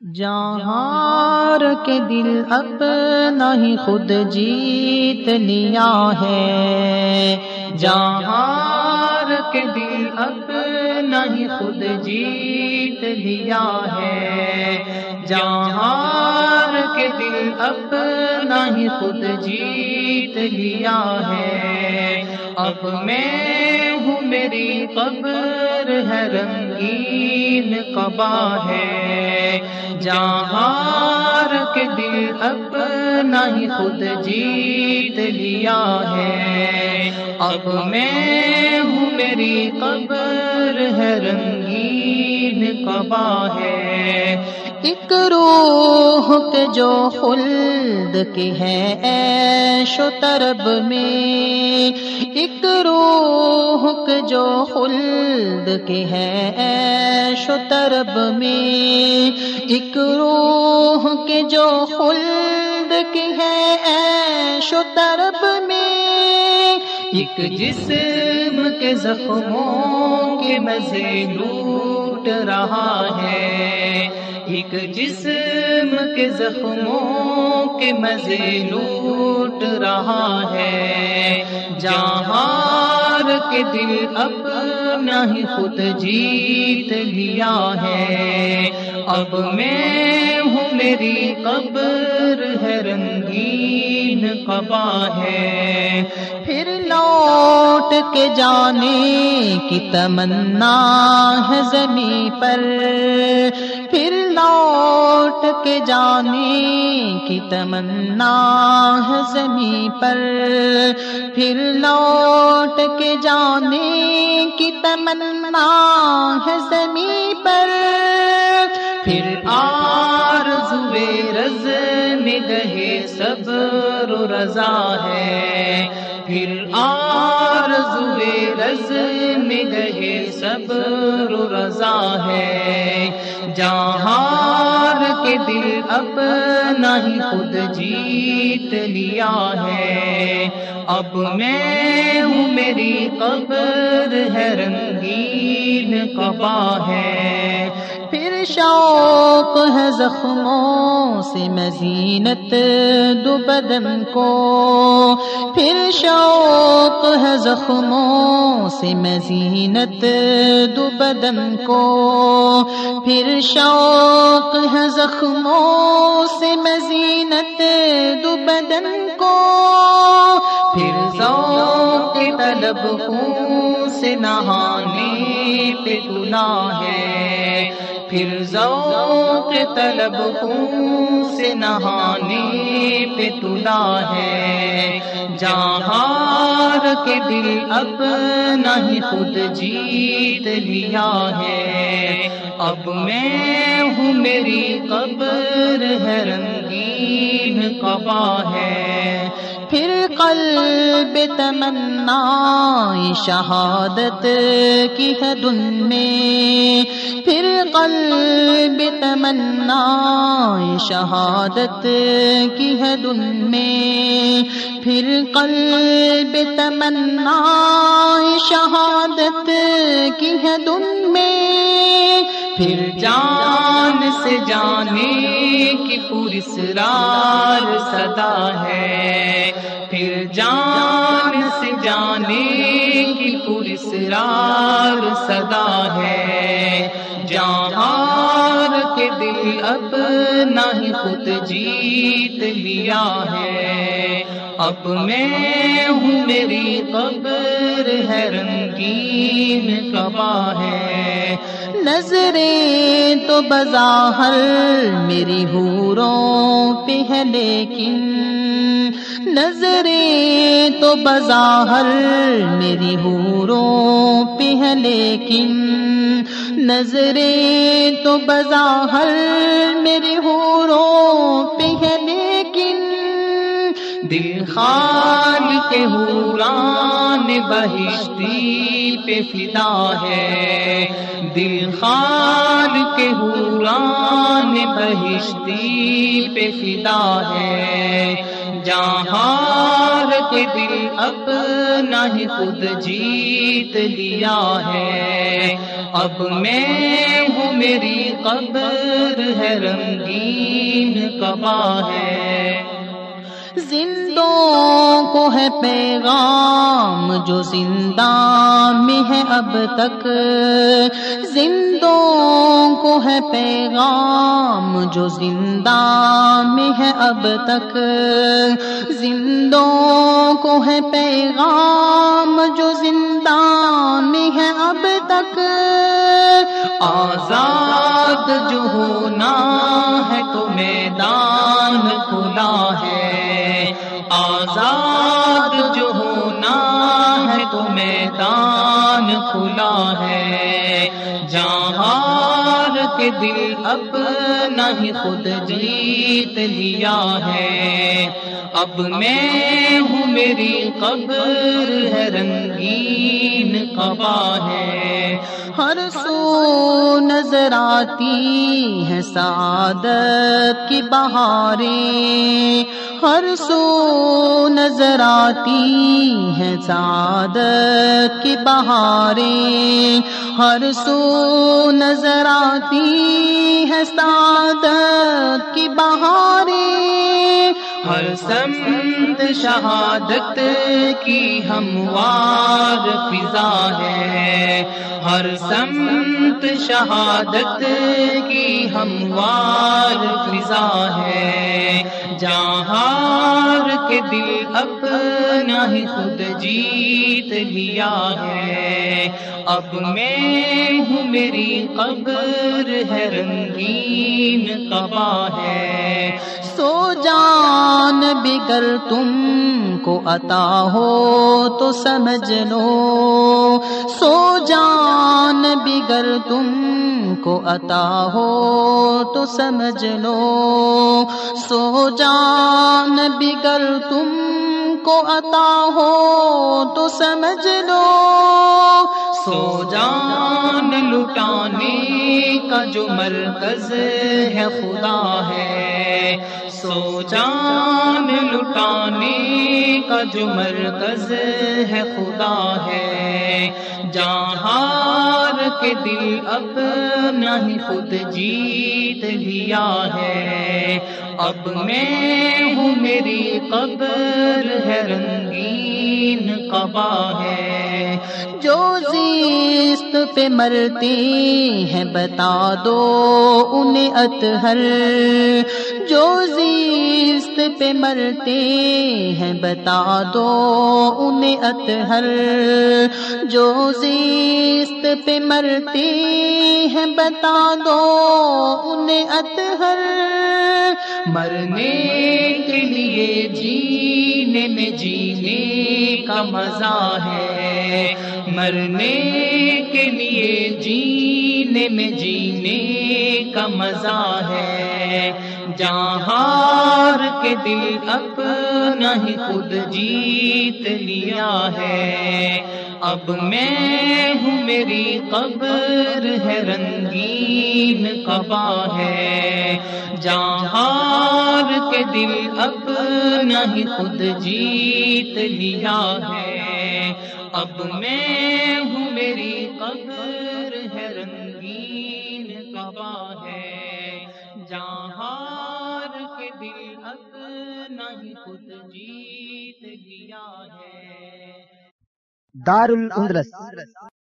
جہار کے دل اپنا ہی خود جیت لیا ہے۔ جہار کے دل اپنا ہی خود جیت لیا ہے۔ جہار کے دل اپنا ہی خود جیت لیا ہے۔ اب میں ہوں میری قبر ہے رنگین قبا ہے۔ جہار کے دل اپنا ہی خود جیت لیا ہے۔ اب میں ہوں میری قبر ہے رنگین قبا ہے۔ ایک روح کے جو خلد کے ہے ایش و طرب میں، ایک روح کے جو خلد کے ہے ایش و طرب میں، ایک روح کے جو خلد کے ہے ایش و طرب میں۔ ایک جسم کے زخموں کے مزے لوٹ رہا ہے۔ ایک جسم کے زخموں کے مزے لوٹ رہا ہے۔ جہار کے دل اپنا ہی خود جیت لیا ہے۔ اب میں ہوں میری قبر ہے رنگین قبا ہے۔ پھر لوٹ کے جانے کی تمنا ہے زمین پر۔ پھر لوٹ کے جانے کی تمنا ہے زمین پر۔ پھر لوٹ کے جانے کی تمنا ہے زمین پر۔ پھر آر زبے رز نگہے صبر رضا ہے۔ پھر آر زبے رز صبر رضا ہے۔ جہار کے دل اپنا ہی خود جیت لیا ہے۔ اب میں ہوں میری قبر ہے رنگین قبا ہے۔ پھر شوق ہے زخموں سے مزینت دو بدن کو۔ پھر شوق ہے زخموں سے مزینت دو بدن کو۔ پھر شوق ہے زخموں سے مزینت دو بدن کو۔ پھر ذوق طلب خون سے نہانے پہ گناہ ہے۔ پھر ذوق طلب خون سے نہانے پہ تلا ہے۔ جہار کے دل اپنا ہی خود جیت لیا ہے۔ اب میں ہوں میری قبر ہے رنگین قبا ہے۔ پھر قلب تمنا شہادت کی ہے دن میں۔ پھر قلب تمنا شہادت کی ہے دن میں۔ پھر قلب تمنا شہادت کی ہے دن میں۔ پھر جان سے جانے کی پوری سرار صدا ہے۔ جان سے جانے کی پوری صدا ہے۔ جہار کے دل اپنا ہی خود جیت لیا ہے۔ اب میں ہوں میری قبر ہے رنگین کبا ہے۔ نظریں تو بظاہر میری حوروں پہ ہے لیکن نظریں تو بظاہر میری حوروں پہ ہے لیکن نظریں تو بظاہر میری حوروں پہ ہے لیکن دل خان کے حوران بہشتی پہ فدا ہے۔ دل خان کے حوران بہشتی پہ فدا ہے۔ جہاں کے دل اپنا ہی خود جیت لیا ہے۔ اب میں ہوں میری قبر ہے، رنگین کبا ہے۔ زندوں کو ہے پیغام جو زندہ میں ہے اب تک۔ زندوں کو ہے پیغام جو زندہ میں ہے اب تک۔ زندوں کو ہے پیغام جو زندہ میں ہے اب تک۔ آزاد جو ہونا ہے تو میدان کھلا ہے۔ میدان کھلا ہے۔ جہار کے دل اپنا ہی خود جیت لیا ہے۔ اب میں ہوں میری قبر ہے، رنگین قبا ہے۔ ہر سو نظر آتی ہے سعادت کی بہاریں۔ ہر سو نظر آتی ہے سعادت کی بہاریں ہر سو نظر آتی ہے سعادت کی بہاریں ہر سمت شہادت کی ہموار فضا ہے۔ ہر سمت شہادت کی ہموار فضا ہے۔ جہار کے دل اپنا ہی خود جیت لیا ہے۔ اب میں ہوں میری قبر ہے رنگین کبا ہے۔ سو جان بگر تم کو عطا ہو تو سمجھ لو۔ سو جان بگر تم کو عطا ہو تو سمجھ لو۔ سو جان بگر تم کو عطا ہو تو سمجھ لو۔ سو جان لٹانے کا جو مرکز ہے خدا ہے۔ سو جان لٹانے کا جو مرکز ہے خدا ہے۔ جہار کے دل اپنا ہی خود جیت لیا ہے۔ اب میں ہوں میری قبر ہے رنگین قبا ہے۔ جو زیست پہ مرتی ہیں بتا دو انہیں اتہر جو زیست پہ مرتے ہیں، بتا دو انہیں اطہر۔ جو زیست پہ مرتے ہیں، بتا دو انہیں اطہر۔ مرنے کے لیے جینے میں جینے کا مزہ ہے۔ مرنے کے لیے جینے میں جینے کا مزہ ہے۔ جہار کے دل اپنا ہی خود جیت لیا ہے۔ اب میں ہوں میری قبر ہے، رنگین کبا ہے۔ جہار کے دل اپنا ہی خود جیت لیا ہے۔ اب میں ہوں میری قبر ہے، رنگین کبا ہے۔ جہار دار الاندلس